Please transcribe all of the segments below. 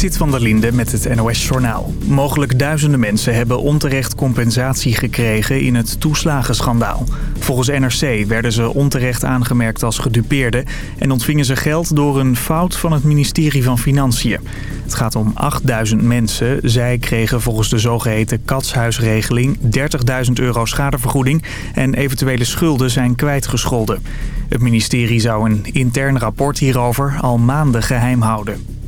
Zit van der Linde met het NOS-journaal. Mogelijk duizenden mensen hebben onterecht compensatie gekregen in het toeslagenschandaal. Volgens NRC werden ze onterecht aangemerkt als gedupeerden... en ontvingen ze geld door een fout van het ministerie van Financiën. Het gaat om 8000 mensen. Zij kregen volgens de zogeheten katshuisregeling 30.000 euro schadevergoeding... en eventuele schulden zijn kwijtgescholden. Het ministerie zou een intern rapport hierover al maanden geheim houden.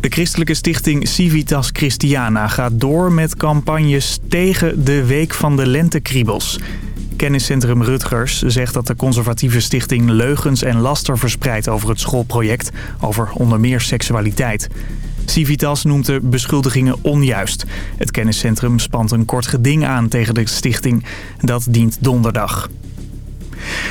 De christelijke stichting Civitas Christiana gaat door met campagnes tegen de Week van de Lentekriebels. Kenniscentrum Rutgers zegt dat de conservatieve stichting leugens en laster verspreidt over het schoolproject over onder meer seksualiteit. Civitas noemt de beschuldigingen onjuist. Het kenniscentrum spant een kort geding aan tegen de stichting. Dat dient donderdag.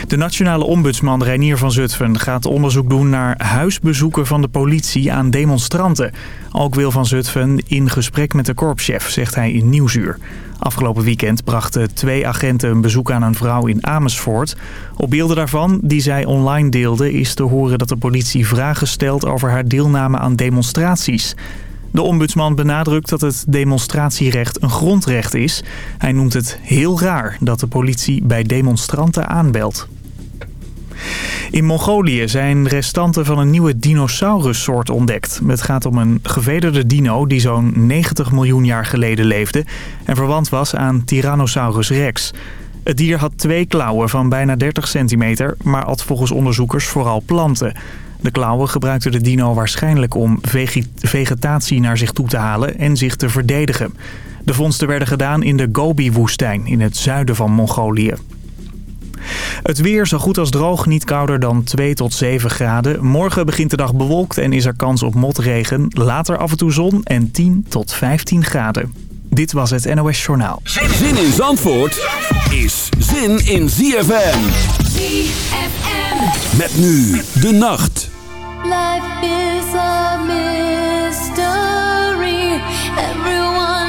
De nationale ombudsman Reinier van Zutphen gaat onderzoek doen naar huisbezoeken van de politie aan demonstranten. Ook wil van Zutphen in gesprek met de korpschef, zegt hij in Nieuwsuur. Afgelopen weekend brachten twee agenten een bezoek aan een vrouw in Amersfoort. Op beelden daarvan, die zij online deelde, is te horen dat de politie vragen stelt over haar deelname aan demonstraties. De ombudsman benadrukt dat het demonstratierecht een grondrecht is. Hij noemt het heel raar dat de politie bij demonstranten aanbelt. In Mongolië zijn restanten van een nieuwe dinosaurussoort ontdekt. Het gaat om een gevederde dino die zo'n 90 miljoen jaar geleden leefde... en verwant was aan Tyrannosaurus rex. Het dier had twee klauwen van bijna 30 centimeter... maar at volgens onderzoekers vooral planten... De klauwen gebruikte de dino waarschijnlijk om vegetatie naar zich toe te halen en zich te verdedigen. De vondsten werden gedaan in de Gobi-woestijn in het zuiden van Mongolië. Het weer zo goed als droog, niet kouder dan 2 tot 7 graden. Morgen begint de dag bewolkt en is er kans op motregen. Later af en toe zon en 10 tot 15 graden. Dit was het NOS Journaal. Zin in Zandvoort is zin in ZFM. ZFM. Met nu de nacht. Life is a mystery. Everyone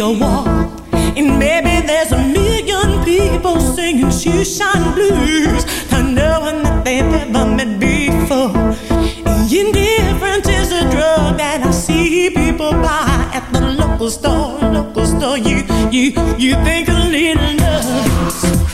a wall. And maybe there's a million people singing shoeshine blues to no that they've ever met before. And indifference is a drug that I see people buy at the local store, local store. You, you, you think a little love.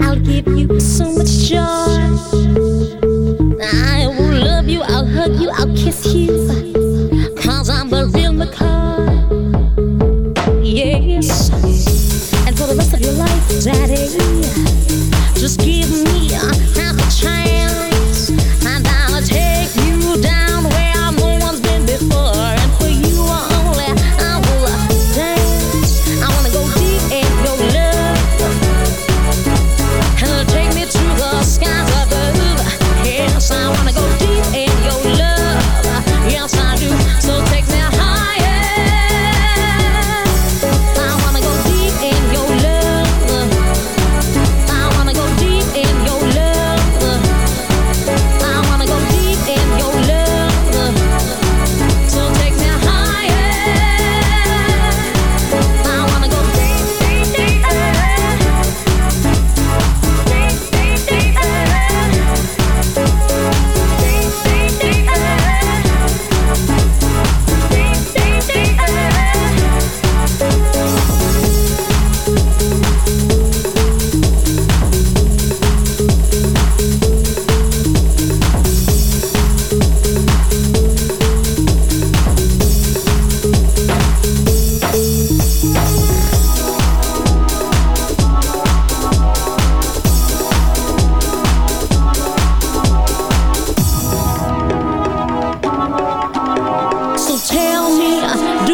I'll give you so much joy.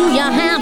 do you have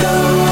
go.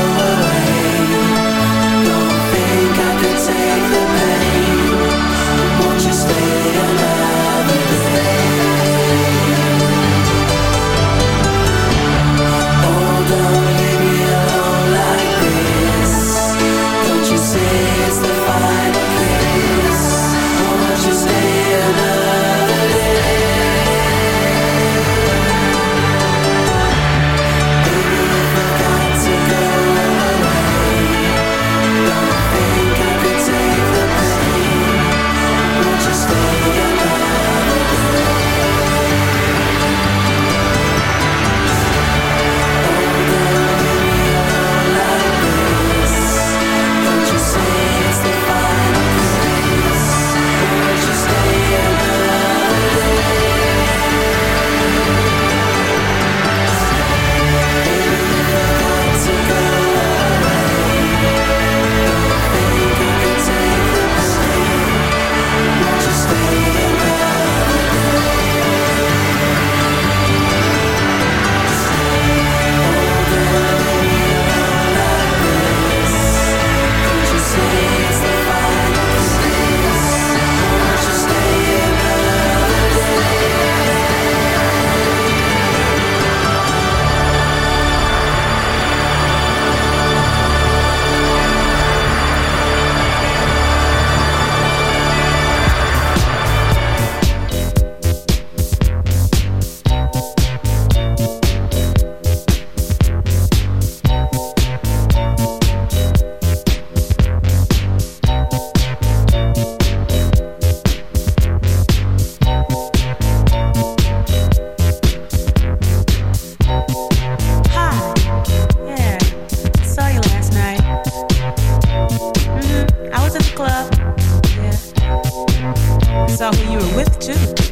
saw who you were with, too.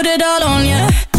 put it all on ya.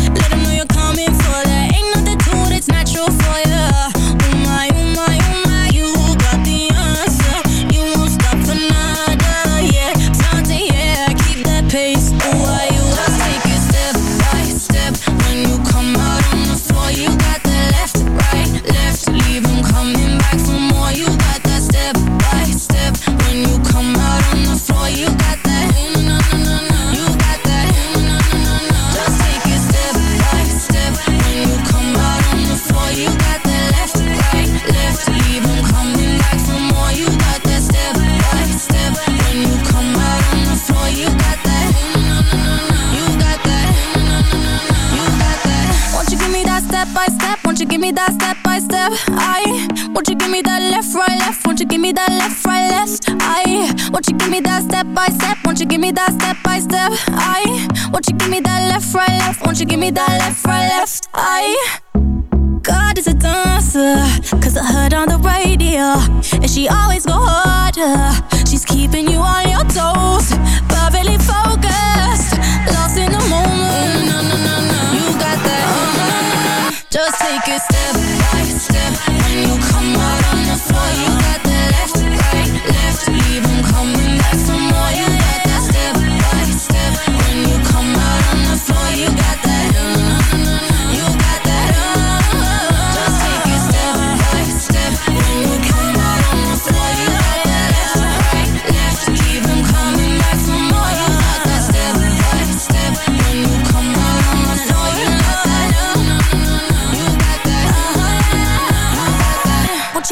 you give me that left, right, left eye? God is a dancer, cause I heard on the radio And she always go harder, she's keeping you on your toes Perfectly focused, lost in the moment. You got that, uh-huh. just take it step by step.